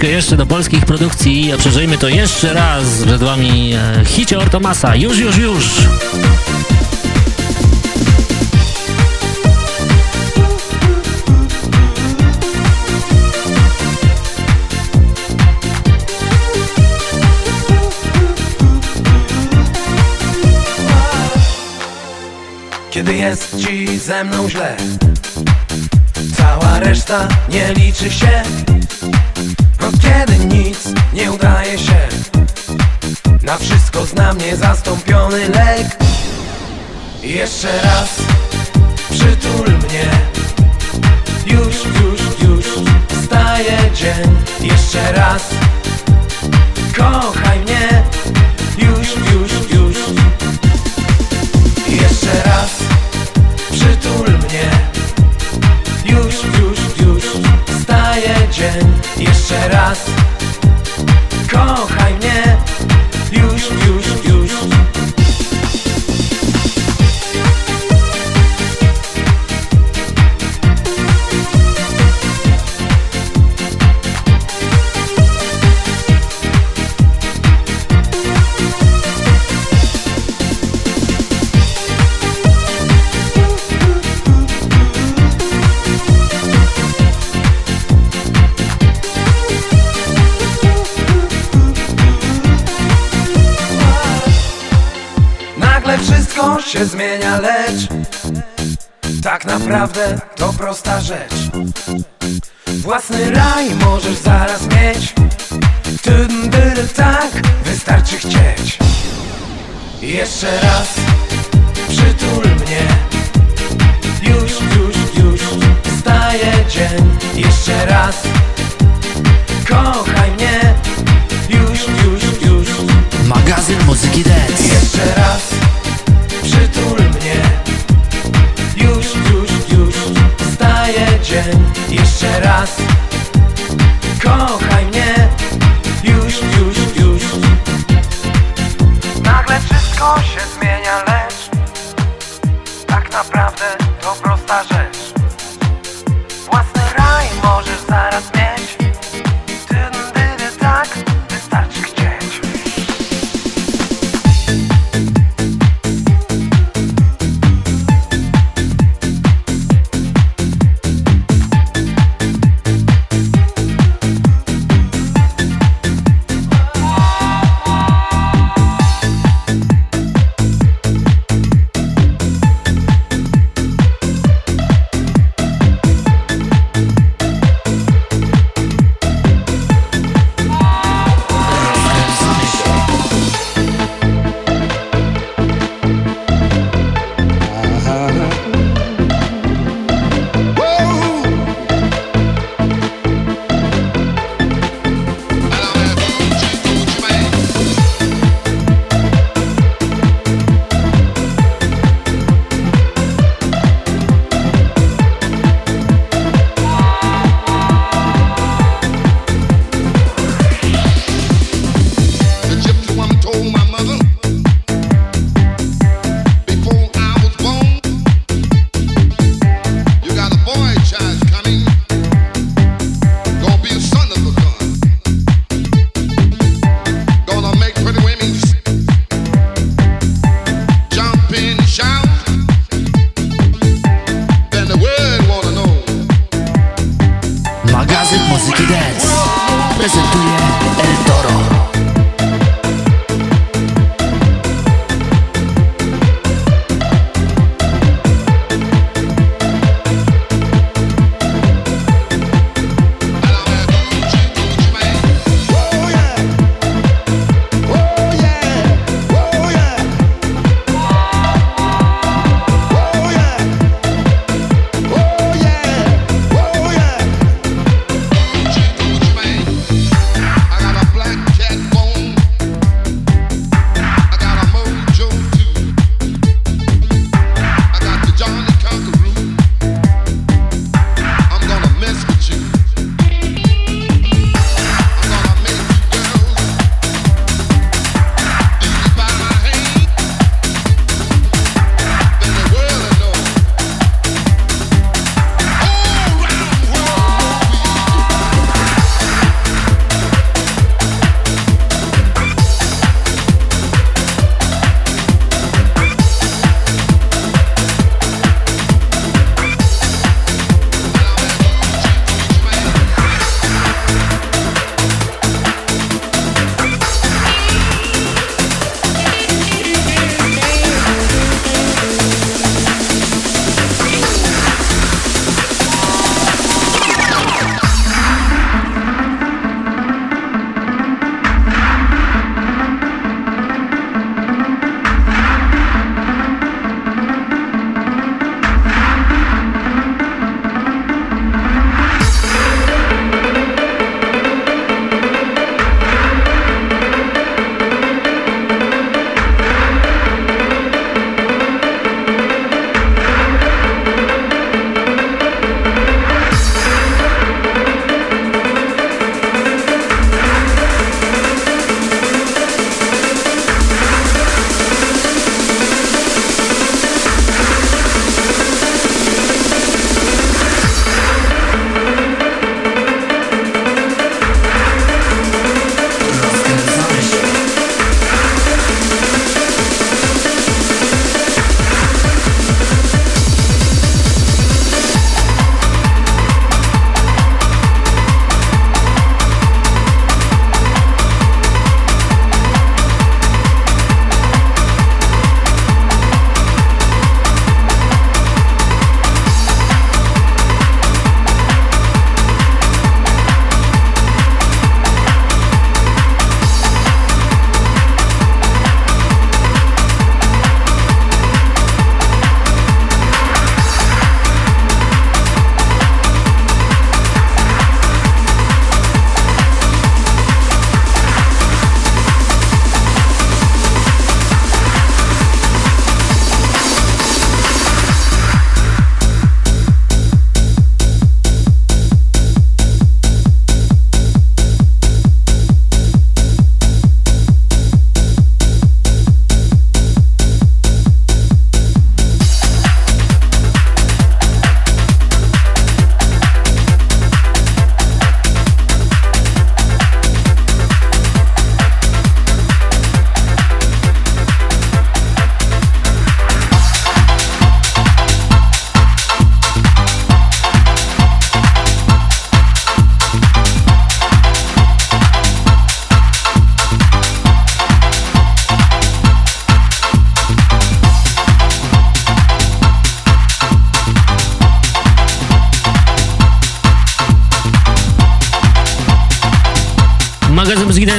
Speaker 1: troszeczkę jeszcze do polskich produkcji, a przeżyjmy to jeszcze raz przed Wami e, Hicior Już, już, już!
Speaker 8: Kiedy jest ci ze mną źle Cała reszta nie liczy się kiedy nic nie udaje się Na wszystko znam niezastąpiony lek. Jeszcze raz przytul mnie. Już, już, już staje dzień. Jeszcze raz kochaj mnie Jeszcze raz. się zmienia, lecz tak naprawdę to prosta rzecz. Własny raj możesz zaraz mieć Tym tak, wystarczy chcieć. Jeszcze raz. jeszcze raz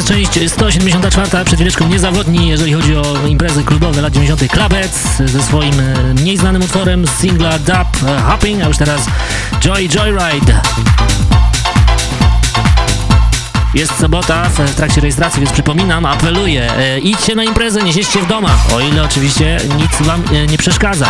Speaker 1: Dance, część 174. Przed chwileczką niezawodni, jeżeli chodzi o imprezy klubowe lat 90. Clubec ze swoim e, mniej znanym utworem z singla Dub e, Hopping, a już teraz Joy Joyride. Jest sobota w trakcie rejestracji, więc przypominam, apeluję, e, idźcie na imprezę, nie siedźcie w domach, o ile oczywiście nic wam e, nie przeszkadza.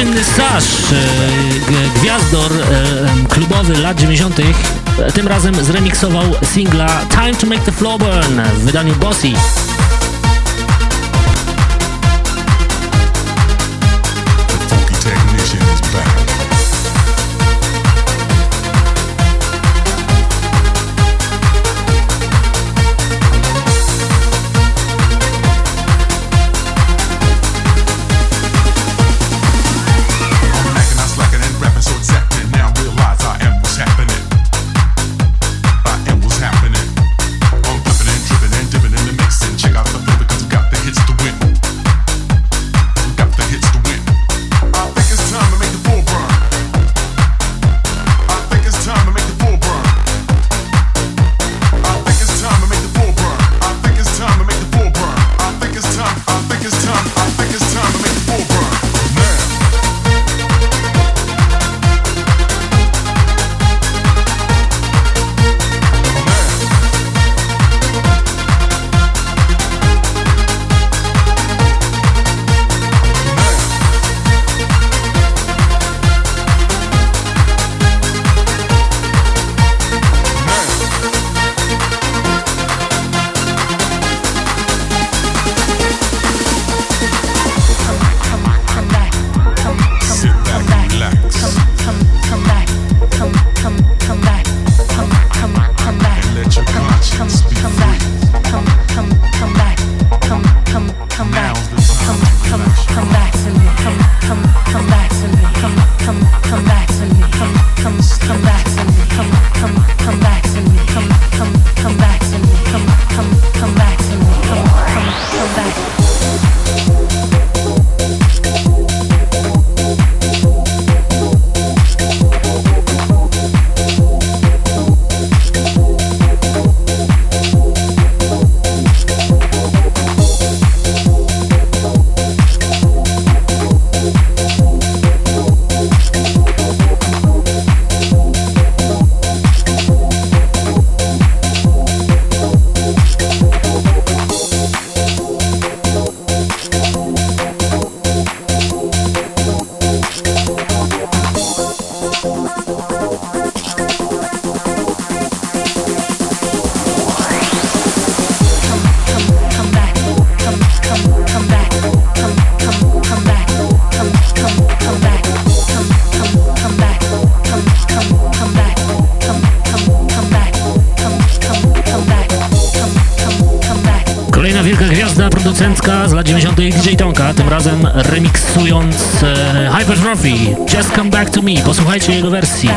Speaker 1: Słynny Sasz, e, gwiazdor e, klubowy lat 90. e, Tym razem zremiksował singla Time to Make the Floor Burn w wydaniu Bossy. Producencka z lat 90. DJ Tonka, tym razem remiksując e, Hypertrophy Just Come Back to Me. Posłuchajcie jego wersji.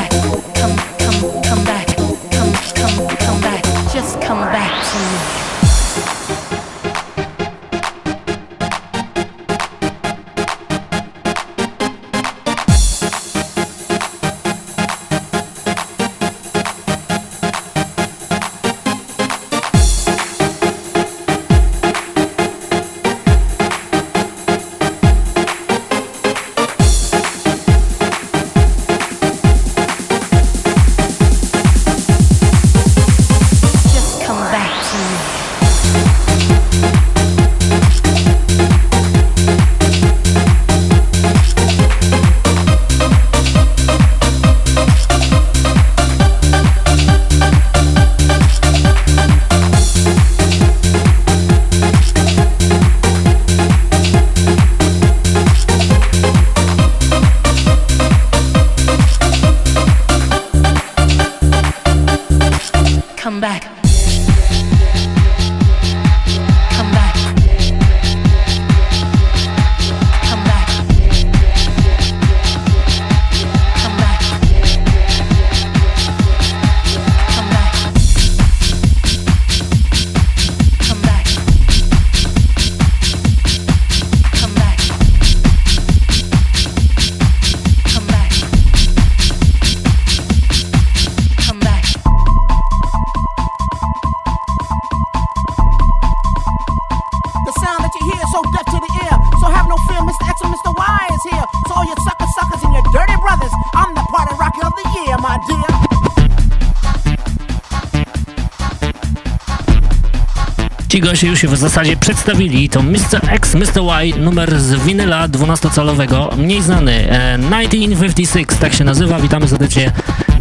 Speaker 1: Goście już się w zasadzie przedstawili. To Mr. X, Mr. Y, numer z winyla 12-calowego, mniej znany. E, 1956, tak się nazywa. Witamy serdecznie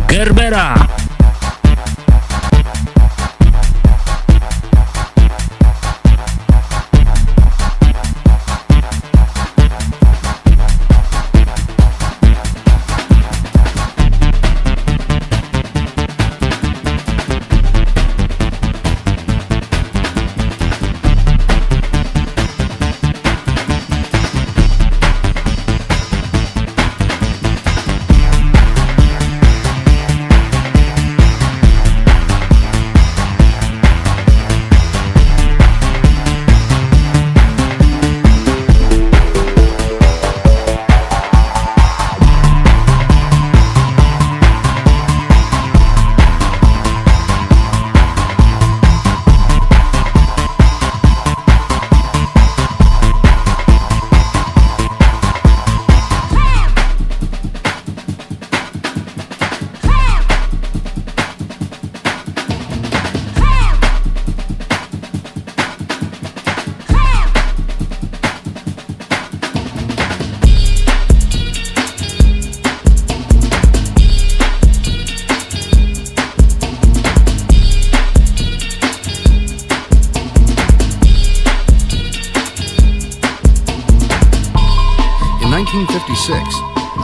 Speaker 1: Gerbera.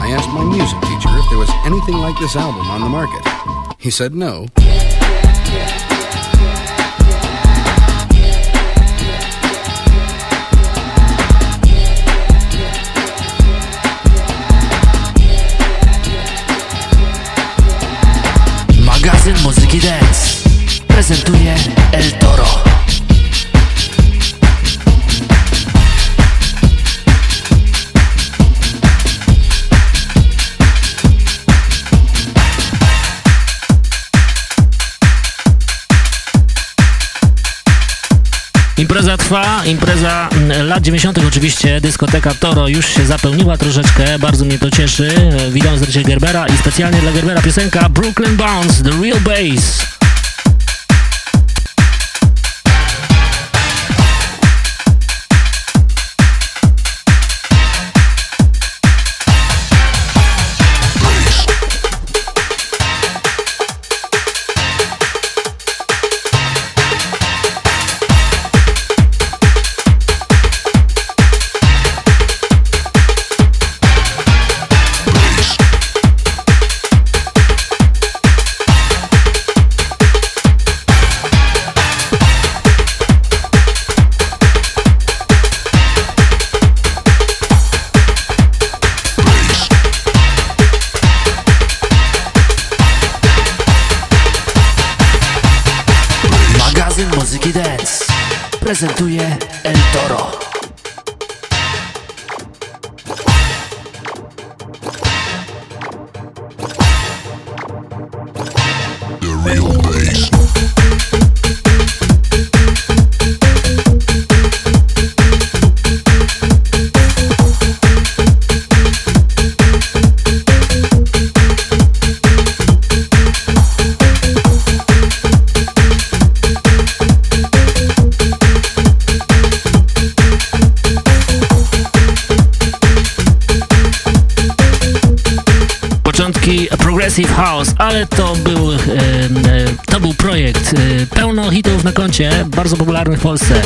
Speaker 9: I asked my music teacher if there was anything like this album on the market. He said no.
Speaker 1: Magazyn Muzyki Dance prezentuje El Toro. Trwa, impreza mm, lat 90. oczywiście, dyskoteka Toro już się zapełniła troszeczkę, bardzo mnie to cieszy. E, Witam serdecznie Gerbera i specjalnie dla Gerbera piosenka Brooklyn Bounce, The Real Bass.
Speaker 10: entrar
Speaker 1: no.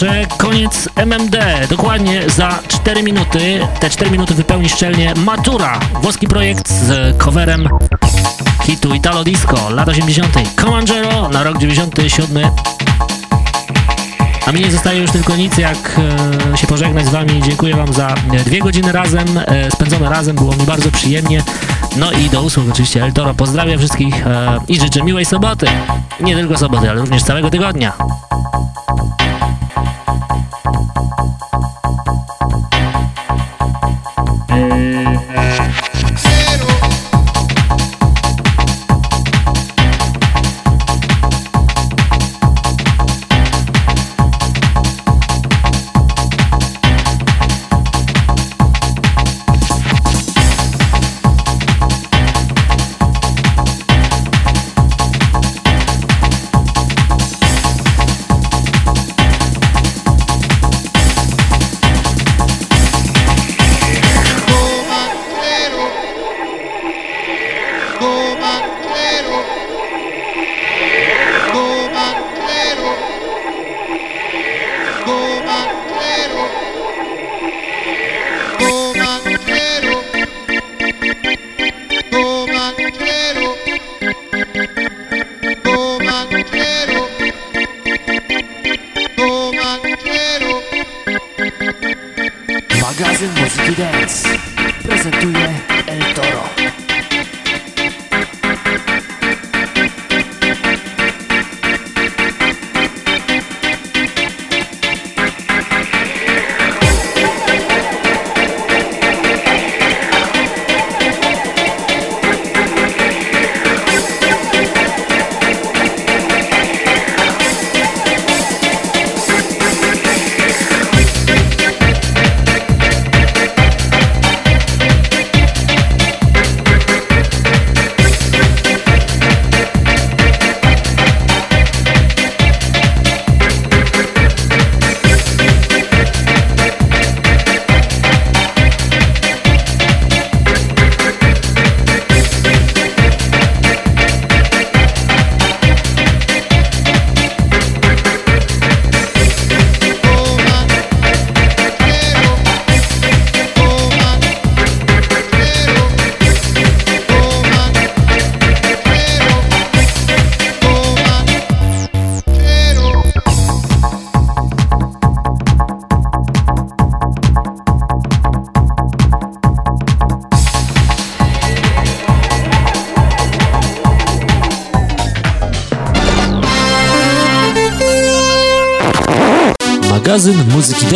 Speaker 1: Słuchacze, koniec MMD. Dokładnie za 4 minuty. Te 4 minuty wypełni szczelnie Matura. Włoski projekt z coverem hitu Italo Disco lat 80. Comangero na rok 97. A mi nie zostaje już tylko nic, jak e, się pożegnać z wami. Dziękuję wam za e, dwie godziny razem, e, spędzone razem. Było mi bardzo przyjemnie. No i do usług oczywiście El Toro. Pozdrawiam wszystkich e, i życzę miłej soboty. Nie tylko soboty, ale również całego tygodnia. Magazyn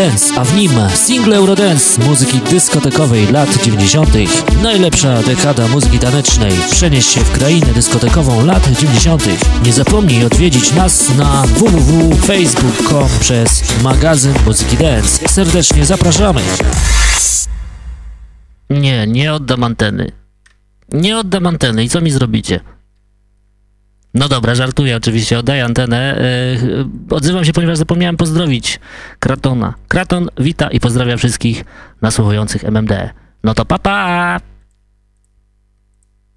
Speaker 1: muzyki dance, a w nim single Eurodance muzyki dyskotekowej lat 90. Najlepsza dekada muzyki tanecznej. Przenieś się w krainę dyskotekową lat 90. Nie zapomnij odwiedzić nas na www.facebook.com przez magazyn muzyki dance. Serdecznie zapraszamy. Nie, nie oddam anteny. Nie oddam anteny i co mi zrobicie? No dobra, żartuję oczywiście, oddaję antenę. Yy, odzywam się, ponieważ zapomniałem pozdrowić Kratona. Kraton wita i pozdrawia wszystkich nasłuchujących MMD. No to papa! Pa.